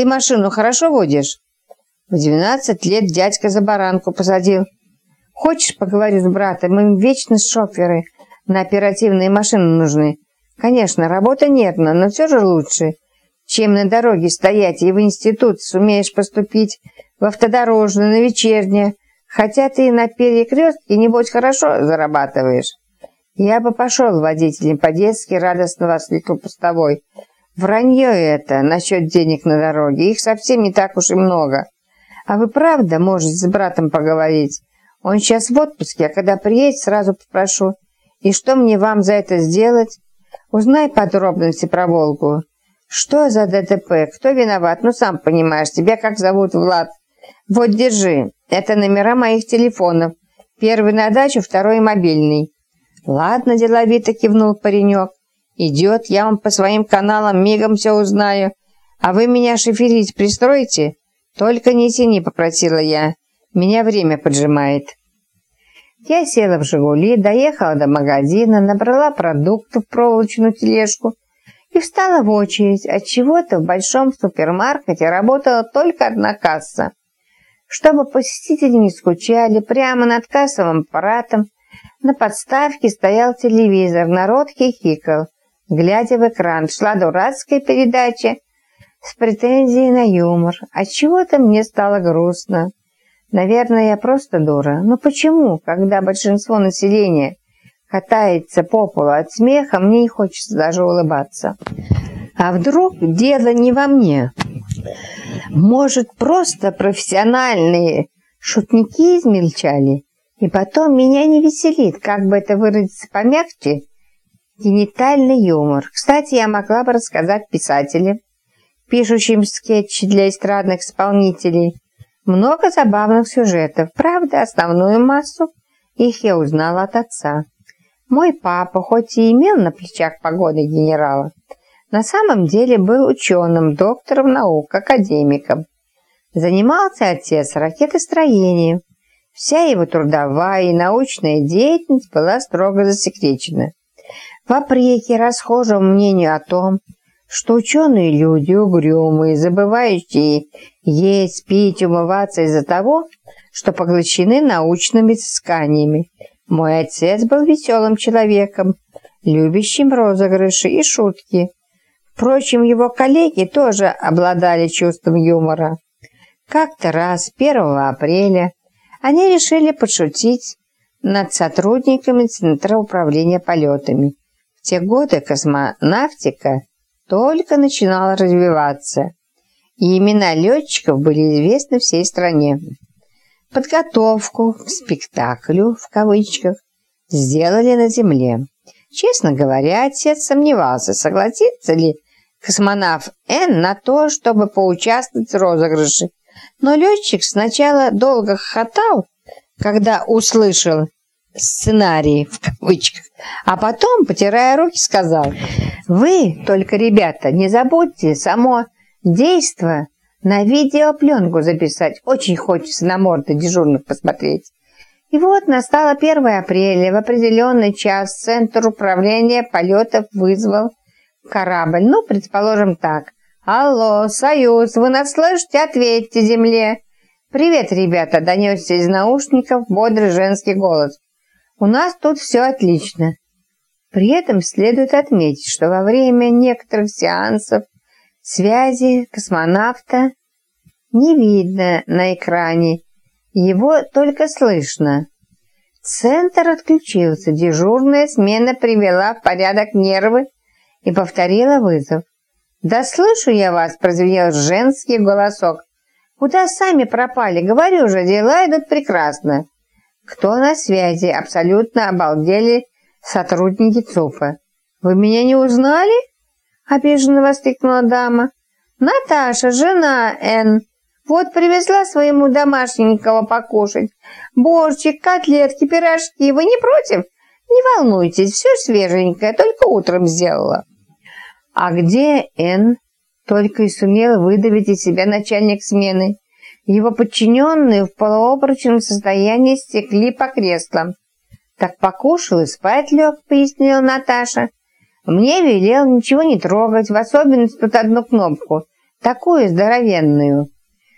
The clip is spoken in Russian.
Ты машину хорошо водишь?» «В двенадцать лет дядька за баранку посадил». «Хочешь, поговорю с братом? Им вечно шоферы на оперативные машины нужны. Конечно, работа нервна, но все же лучше, чем на дороге стоять и в институт сумеешь поступить, в автодорожную, на вечернее, хотя ты на перекрестке, небось, хорошо зарабатываешь. Я бы пошел водителем по-детски, радостно воскликнул постовой. Вранье это насчет денег на дороге, их совсем не так уж и много. А вы правда можете с братом поговорить? Он сейчас в отпуске, а когда приедет, сразу попрошу. И что мне вам за это сделать? Узнай подробности про Волгу. Что за ДТП? Кто виноват? Ну, сам понимаешь, тебя как зовут, Влад? Вот, держи. Это номера моих телефонов. Первый на дачу, второй мобильный. Ладно, деловито кивнул паренек. Идет, я вам по своим каналам мигом все узнаю. А вы меня шоферить пристроите? Только не тяни, попросила я. Меня время поджимает. Я села в «Жигули», доехала до магазина, набрала продуктов в проволочную тележку и встала в очередь. От чего-то в большом супермаркете работала только одна касса. Чтобы посетители не скучали, прямо над кассовым аппаратом на подставке стоял телевизор, народ хихикал. Глядя в экран, шла дурацкая передача с претензией на юмор. От чего то мне стало грустно. Наверное, я просто дура. Но почему, когда большинство населения катается по полу от смеха, мне не хочется даже улыбаться? А вдруг дело не во мне? Может, просто профессиональные шутники измельчали? И потом меня не веселит, как бы это выразиться помягче, генитальный юмор. Кстати, я могла бы рассказать писателям, пишущим скетчи для эстрадных исполнителей, много забавных сюжетов. Правда, основную массу их я узнала от отца. Мой папа, хоть и имел на плечах погоды генерала, на самом деле был ученым, доктором наук, академиком. Занимался отец ракетостроением. Вся его трудовая и научная деятельность была строго засекречена. Вопреки расхожему мнению о том, что ученые люди угрюмые, забывающие есть, пить, умываться из-за того, что поглощены научными исканиями. Мой отец был веселым человеком, любящим розыгрыши и шутки. Впрочем, его коллеги тоже обладали чувством юмора. Как-то раз, 1 апреля, они решили подшутить над сотрудниками Центра управления полетами. Те годы космонавтика только начинала развиваться, и имена летчиков были известны всей стране. Подготовку к спектаклю, в кавычках, сделали на Земле. Честно говоря, отец сомневался, согласится ли космонавт Н на то, чтобы поучаствовать в розыгрыше. Но летчик сначала долго хохотал, когда услышал сценарий в кавычках, а потом, потирая руки, сказал, «Вы только, ребята, не забудьте само действо на видеопленку записать. Очень хочется на морды дежурных посмотреть». И вот настало 1 апреля, в определенный час Центр управления полетов вызвал корабль. Ну, предположим так. «Алло, Союз, вы нас слышите? Ответьте земле!» «Привет, ребята!» – донесся из наушников бодрый женский голос. У нас тут все отлично. При этом следует отметить, что во время некоторых сеансов связи космонавта не видно на экране, его только слышно. Центр отключился, дежурная смена привела в порядок нервы и повторила вызов. «Да слышу я вас!» – прозвенел женский голосок. «Куда сами пропали? Говорю же, дела идут прекрасно!» «Кто на связи?» – абсолютно обалдели сотрудники ЦУПа. «Вы меня не узнали?» – обиженно воскликнула дама. «Наташа, жена Н. Вот привезла своему домашненького покушать. Борщик, котлетки, пирожки. Вы не против? Не волнуйтесь, все свеженькое, только утром сделала». «А где Н?» – только и сумел выдавить из себя начальник смены. Его подчиненные в полуобрачном состоянии стекли по креслам. «Так покушал и спать лег», — пояснила Наташа. «Мне велел ничего не трогать, в особенности тут одну кнопку. Такую здоровенную.